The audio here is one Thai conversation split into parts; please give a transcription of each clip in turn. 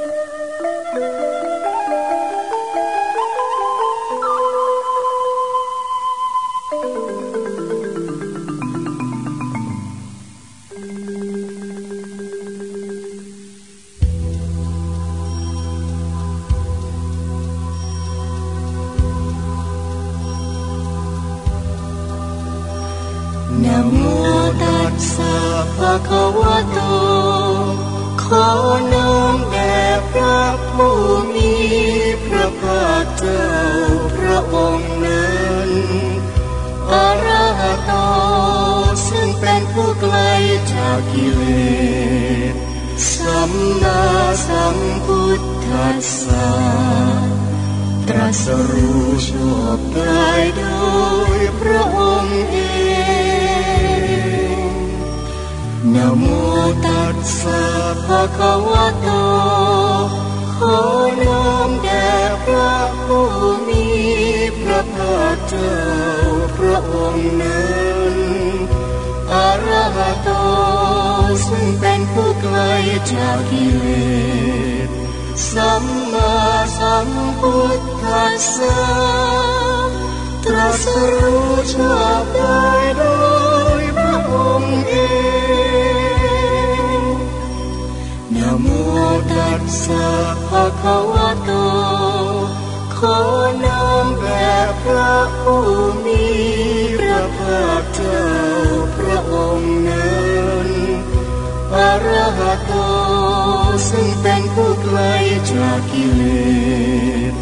Música สัมมาสัมพุทธัสสะตรัสรู้ชอบได้โดยพระองค์เองนโมตัสสะภะคะวะโตขอน้อมแด่พระผู้มีพระภาคเจ้าพระองค์นั้นอรหัตโต sung bên phút người cha kỳ liệt Samma ông Tras รู้ชอบได้โดยพระองค์เอง ឆ្លាតកិលេស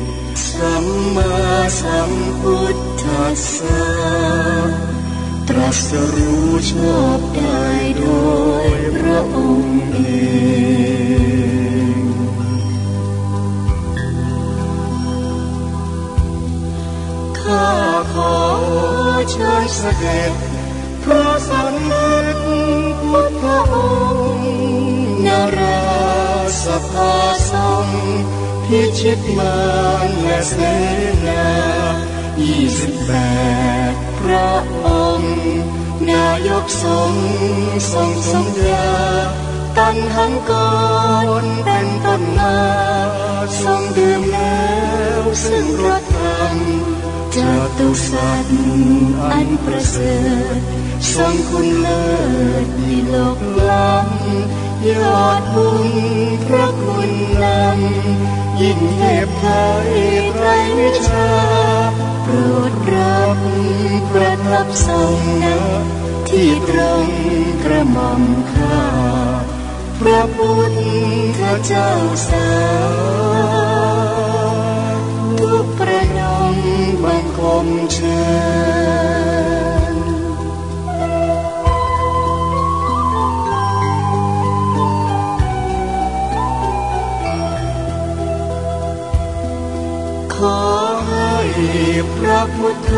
សម្មាសម្ពុទ្ធាសាត្រាស់รู้ชอบได้โดยพระองค์เองข้าขอเชิญเสด็จพระสัน พาทรงพิชิตมารและเสนายี่สิบแปดพระองค์นายกทรงทรงสัญญาตันหังก่อนเป็นต้นมาทรงดื่มแล้วซึ่งรักธรรมจากตุสัตว์อันประเสริฐทรงคุณเลิศมีโลกล้ำ ยอดบุญพระคุณนำยิ่งเทพไทยไตรวิชาโปรดรับประทับทรงนะที่ตรงกระหม่อมข้าพระพุทธเจ้าสาทุกประนมบังคมเชิญ พุทธ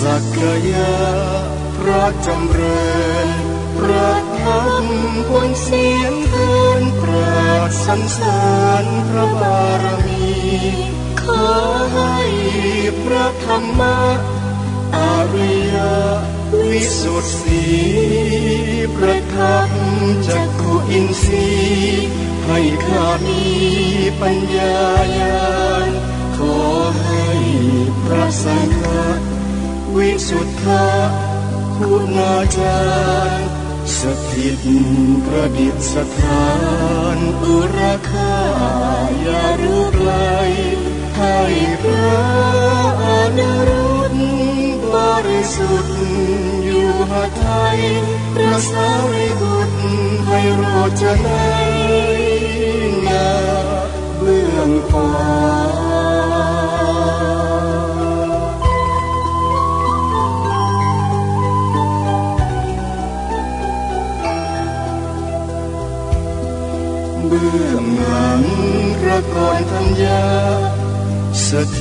สักยะพระจำเริญพระธรรมบนเสียงเตือนพระสัรเสริพระบารมีขอให้พระธรรมะอริยวิสุทธิประทับจักขุอินทรีย์ให้ข้ามีปัญญาญาณขอให้ พระสังฆวิสุทธะคุณาจารย์สถิตประดิษฐานอุราคายารุไกลให้พระอนุรุตบริสุทธิ์อยู่หาไทยพระสารีบุตรให้โรจนในนาเบื้องขวา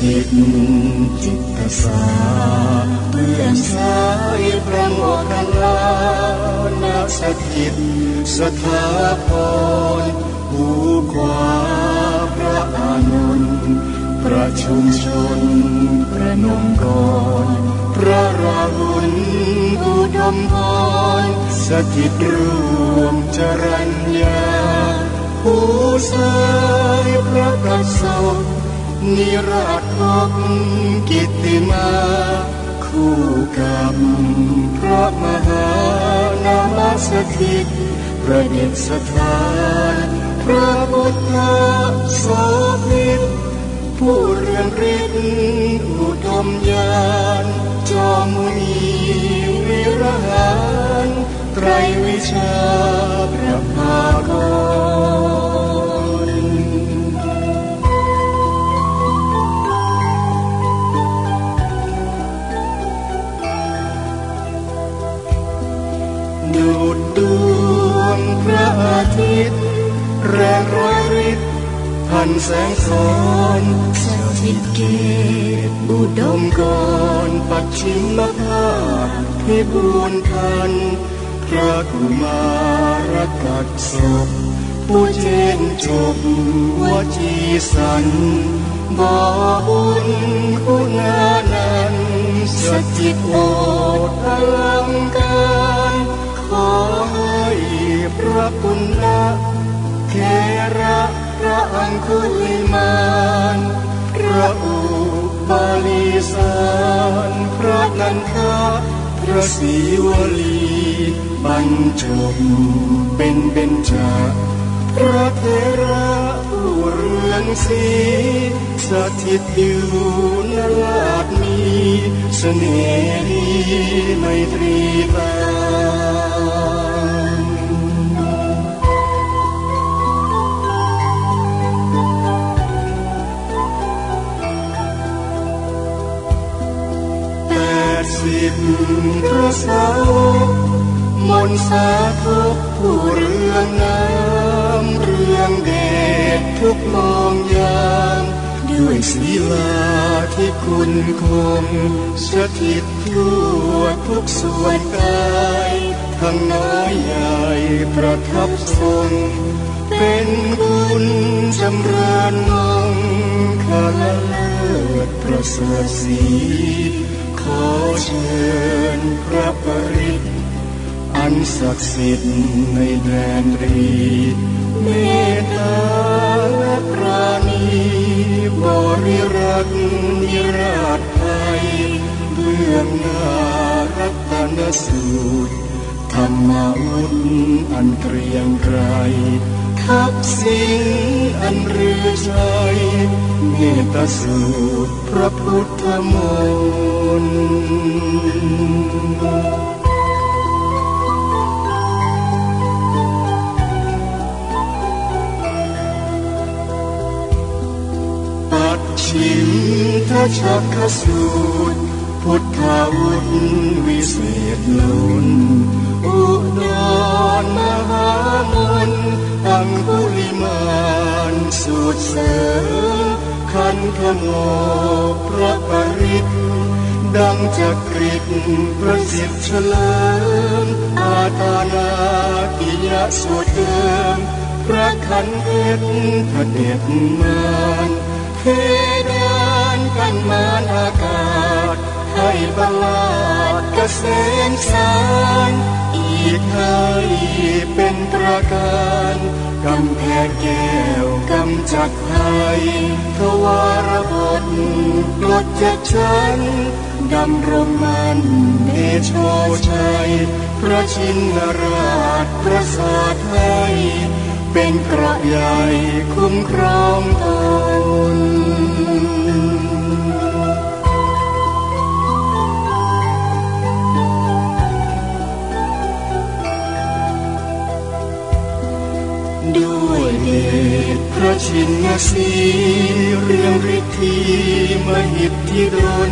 ลิตจิตสาเพื่อนสายพระโมคคัลลานักสถิตสถาพรผู้ขวาพระอานนท์ประชุมชนประนมกรพระราบุญอุดมพรสถิตรวมจรัญญาผู้สายพระประสงค์ บกิตติมา คู่กับพระมหานามสถิตประดิษฐานพระพุทธโสภิตผู้เรืองฤทธิ์อุดมญาณจอมมุนีวิรหารไตรวิชาพระภากร ระอาทิตย์แรงร้อยฤทธิ์พันแสงสอนสถิตเกตบุดมกรปัจฉิมภาคพิบูรพันพระกุมารกัดศพผู้เจนจบวจีสันบอบุญคุณานันสถิตโอดอลังการขอให้ พระปุณณะเทระพระอังคุลิมานพระอุบาลีสารพระนันทะพระศิวลีบรรจบเป็นเบญจพระเทระผู้เรืองสีสถิตอยู่นลาดมีเสน่ห์ไมตรีบา พระสาวกมนต์สาธุผู้เรื่องน้ำเรื่องเดชทุกมองยามด้วยศีลาที่คุณคงสถิตทั่วทุกส่วนกายทั้งน้อยใหญ่ประทับทรงเป็นคุณจำเริญมงคาลเลิศประเสริฐสี อเชิญพระปริตอันศักดิ์สิทธิ์ในแดนรีเมตตาและปราณีบริรักษ์นิราชไทยเบื้องหน้ารัตนสูตรธรรมอุดอันเกรียงไกร ทับสิ่งอันเรือชัยเมตตาสูตรพระพุทธมนต์ปัดชิมทชักขสูตรพุทธาวุธวิเศษลุนอุดรมหามน อังคุลิมานสูตรเสริมขันธโมพระปริตดังจักริดประสิทธิ์เฉลิมอาตานากิยะสูตรเดิมพระขันเพชรพระเด็จมานเพดานกันมานอากาศให้ประหลาดเกษมสาร กให้เป็นประการกำแพงแก้วกำจัดภัยทวารบทปลดจากฉันดำรงมันเดโชชัย พระชินราชประสาทให้เป็นเกราะใหญ่คุ้มครองตน พระชินสีเรื่องฤทธีมหิทธิดล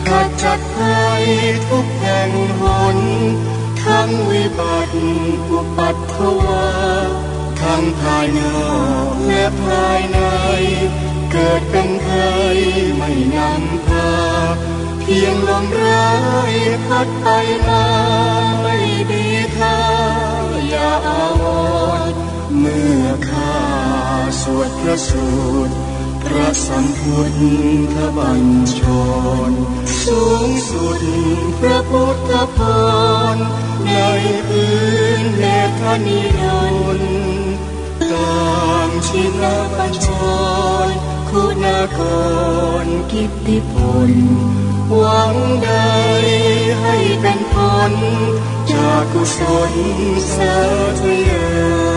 ขจัดภัยทุกแห่งหนทั้งวิบัติอุปัตถวาทั้งภายนอกและภายใน เกิดเป็นไทยไม่นำพาเพียงลมร้ายพัดไปมาไม่ดีท่าอย่าอาวรเมื่อข้า สวดพระสูตรพระสัมพุทธบัญชรสูงสุดพระพุทธพรในพื้นเนธนิดลตามชินบัญชรคุณากรกิตติพลหวังใดให้เป็นผลจากกุศลสาธยา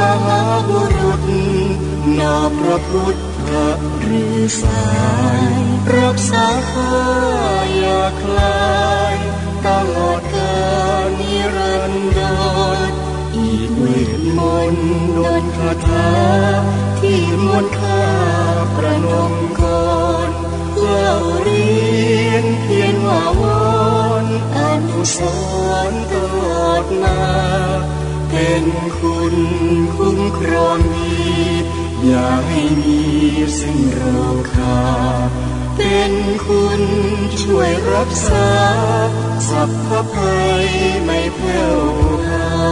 มหาบุรุษนาพระพุทธหรือสายรักษาข้าอย่าคลายตลอดกาลนิรันดรอีกเวทมนต์ดนคาถาที่มวลค่าประนม คุณคุ้มครองดีอย่าให้มีสิ่งโรคาเป็นคุณช่วยรักษาสัพพภัยไม่แผ่วพา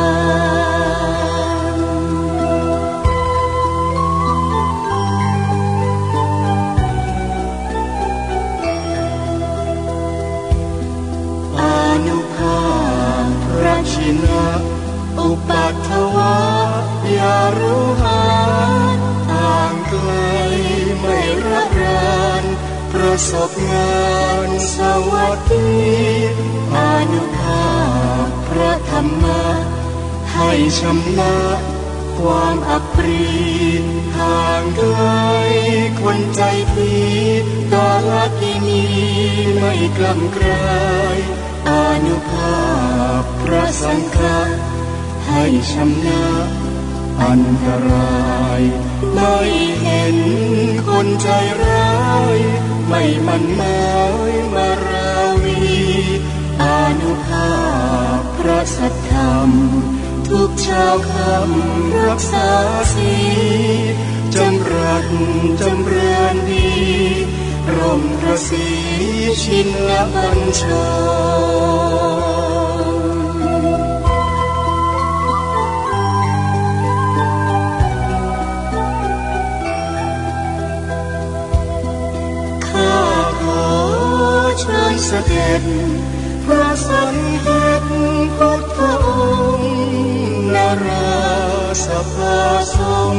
นอนุภาพระชินะ อุปัฏฐวะยารุหางไกลไม่รักรานประสบงานสวัสดีอนุภาพพระธรรมะให้ชำระความอัปรีห่างไกลคนใจพีกาลกินีไม่กล้ำกลายอนุภาพพระสังฆะ ให้ชำระอันตราย ไม่เห็นคนใจร้าย ไม่มันหมายมาราวีอนุภาพพระสัทธรรม ทุกชาวคำรักษาสีจำรัดจำเรือนดีร่มพระสีชินละบัญชา เสด็จพระสันเหตพุทธองค์นาราสภาทรง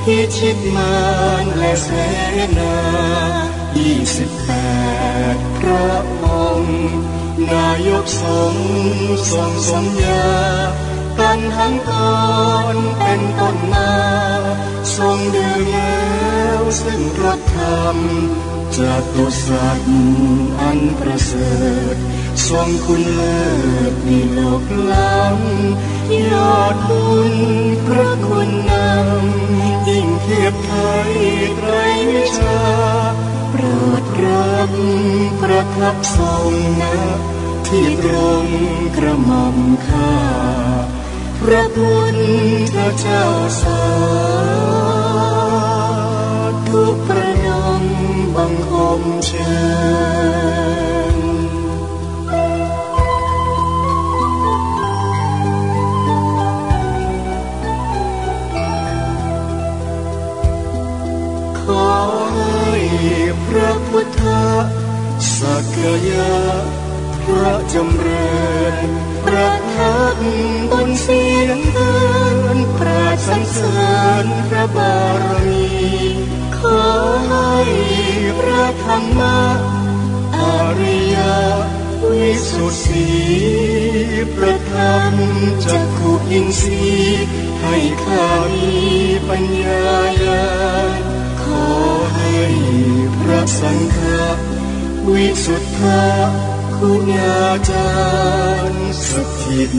พิชิตมารและเสนายี่สิบแปดพระองค์ นายกสงทรงสัญญาตันหังกรเป็นต้นมา ทรงดื่มแล้วซึ่งรถธรรม จัตุสัตว์อันประเสริฐทรงคุณเลิศในโลกล้ำยอดบุญพระคุณนำยิ่งเทียบไทยไรวิชาโปรดรับประทับทรงนะที่ตรงกระหม่อมข้าพระพุทธเจ้าสา คมเชิญขอให้พระพุทธสักยะพระจำเริญประทับบนเสียงเดินพระสันเสริญพระบารมี ขอให้พระธรรมอริยวิสุทธิประธรรมจักขุอินทรีย์ให้ข้ามีปัญญาญาณขอให้พระสังฆวิสุทธะคุณาจารย์สถิต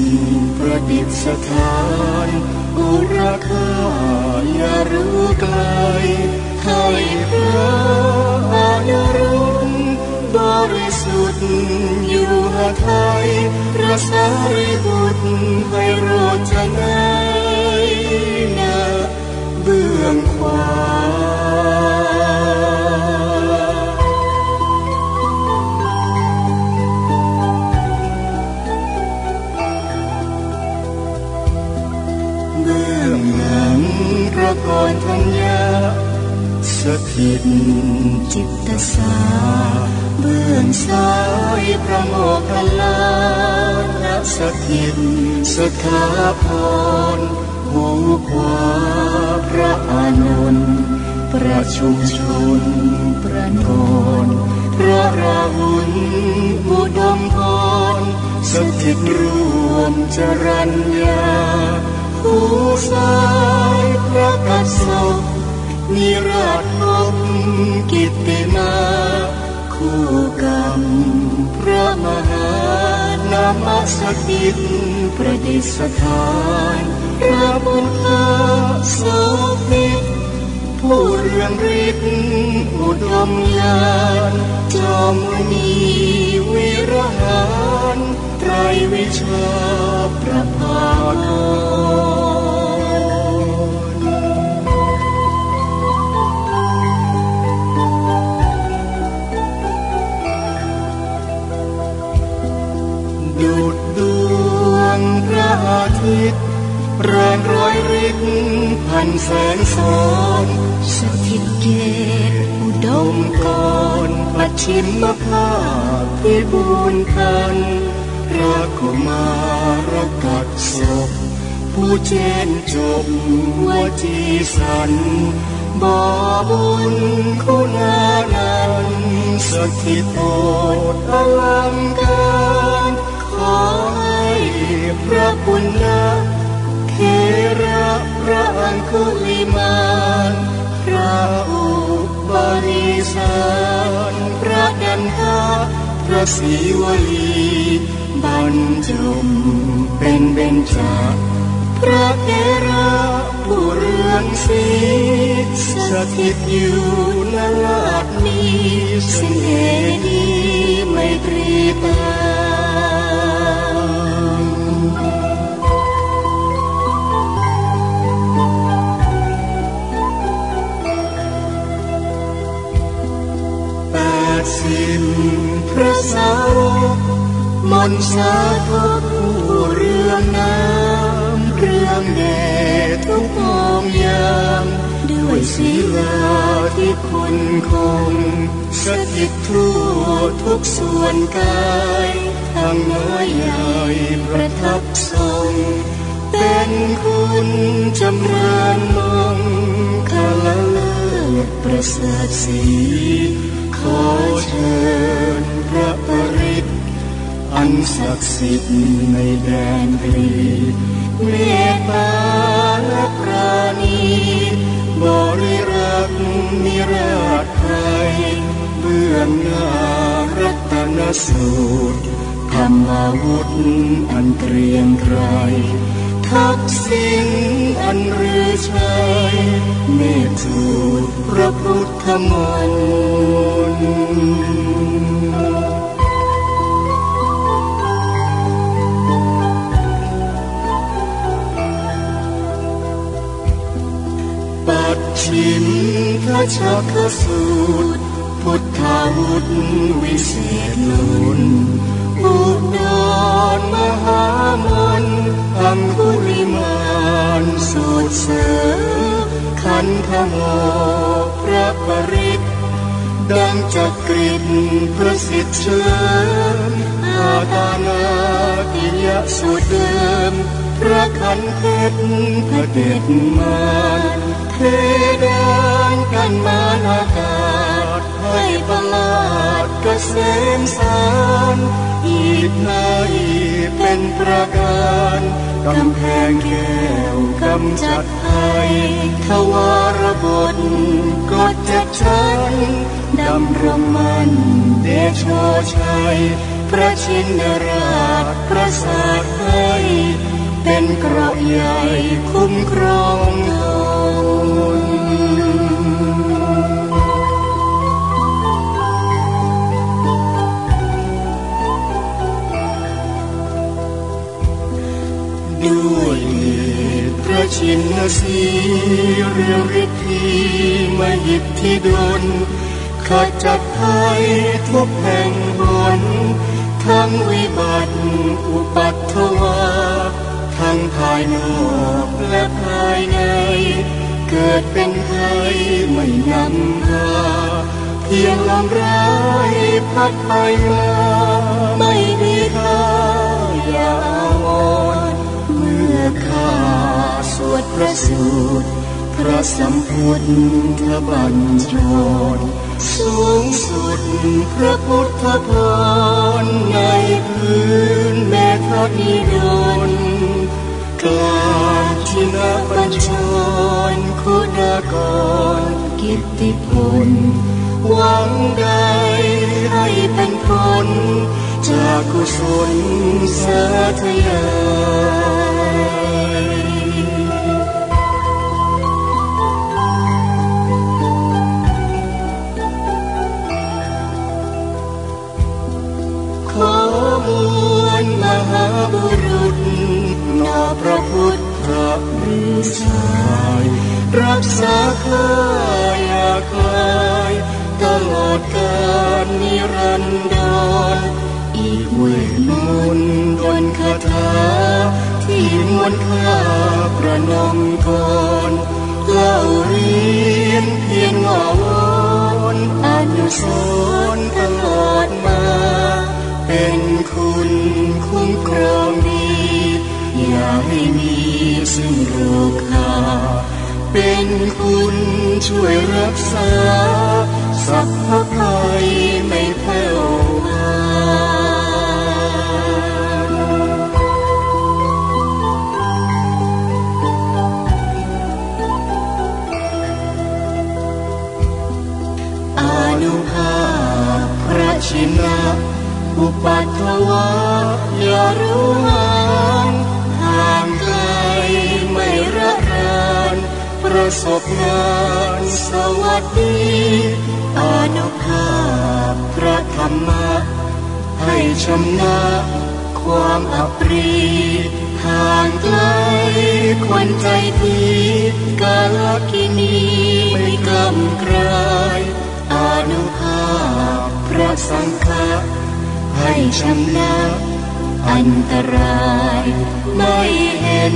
ประดิษฐานอุราคายารู้ไกล ให้พระอนุรุณบริสุทธิ์อยู่หาไทยพระสารีบุตรให้โรจนัยนาเบื้องขวาพระกรทัญญา สถิตจิตตสาเบื้องซ้ายพระโมคคัลลานะสถิตสถาพรหูขวาพระอานนท์ประชุมชนประนอนพระราหุลอุดมพรสถิตรวมจรัญญาผู้สายพระกัสสป นิราชพบกิตติมา คู่กรรมพระมหานามสถิตประดิษฐานพระบุญธโสภิตผู้เรืองฤทธิ์อุดมญาณจอมนีวิรหารไตรวิชาประภา พันแสงสอนสถิตเกตอุดมกรปัจฉิมภาคพิบูลคันระกุมารกัดศพผู้เจนจบวจีสันบอบุญคุณานันสถิตโอดอลังการขอให้พระปุณณเทระ พระอังคุลิมานพระอุบาริสานพระดันทาพระศิวลีบรรจมเป็นเบญจพระเทระผู้เรืองสีสถิตอยู่นลาดมีเสน่ห์ดีไม่ตรีตา สินพระสาวกมนสาธกผู้เรื่องน้ำเรื่องแดดทุกมองยามด้วยศีลาที่คุณคงสถิตทั่วทุกส่วนกายทั้งน้อยใหญ่ประทับทรงเป็นคุณจำเริญมองคาลเลิศประเสริฐสี ขอเชิญพระปริตอันศักดิ์สิทธิ์ในแดนพรีเมตตาและปราณีบริรักนิราชไทยเบื้องหน้ารัตนสูตรธรรมวุฒิอันเกรียงไกร ทักษิณอันรือชัยเมตทูตพระพุทธมนต์ปัดชิมพระชักสูตร พุทธาวุธวิเศษลุน อุดรมหามนอังคุลิมานสูตรเสือขันธโมพระปริตดังจักริดพระสิทธิ์เชิญอาตานาติยะสุดเดิม พระขันเพชรพระเด็ดมาน เทดานกันมาอากาศให้ประหลาดเกษมสารอีกนายเป็นประการกำแพงแก้วกำจัดให้ทวารบทกดจัดฉันดำรงมันเดโชชัย พระชินราชประสาทให้เป็นเกราะใหญ่คุ้มครอง พระชินสีเรื่องฤทธีมหิทธิดลขจัดภัยทุกแห่งบนทั้งวิบัติอุปัตถวาทั้งภายนอกและภายใน เกิดเป็นไห้ไม่นำพาเพียงลมร้ายพัดไปมาไม่มีค่าอย่า สัมพุทธบัญชรสูงสุดพระพุทธพรในพื้นแม่ทนิดลกลาชินบัญชรคุณากรกิตติพลหวังใดให้เป็นผลจากกุศลสาธยาย ฤาษีรักษาข้าอยาคลายตลอดกาลนิรันดรอีกเวทมนต์ดนคาถา ที่มวลข้าประนมก่อนเล่าเรียนเพียงว่าวอนอนุสรณ์ตล ซึ่งโรคาเป็นคุณช่วยรักษาสัพพภัยไม่แผ่ว สังฆะให้ชำนะอันตราย ไม่เห็น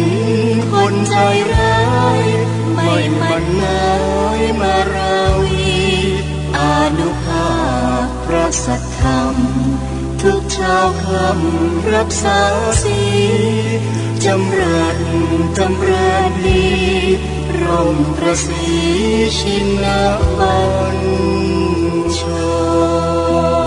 คนใจร้าย ไม่มันนายมาราวีอนุภาพพระสัทธรรม ทุกเช้าคำรักษาสีจำรัดจำเริญดี រំប្រសិទ្ធិណាបានឈរ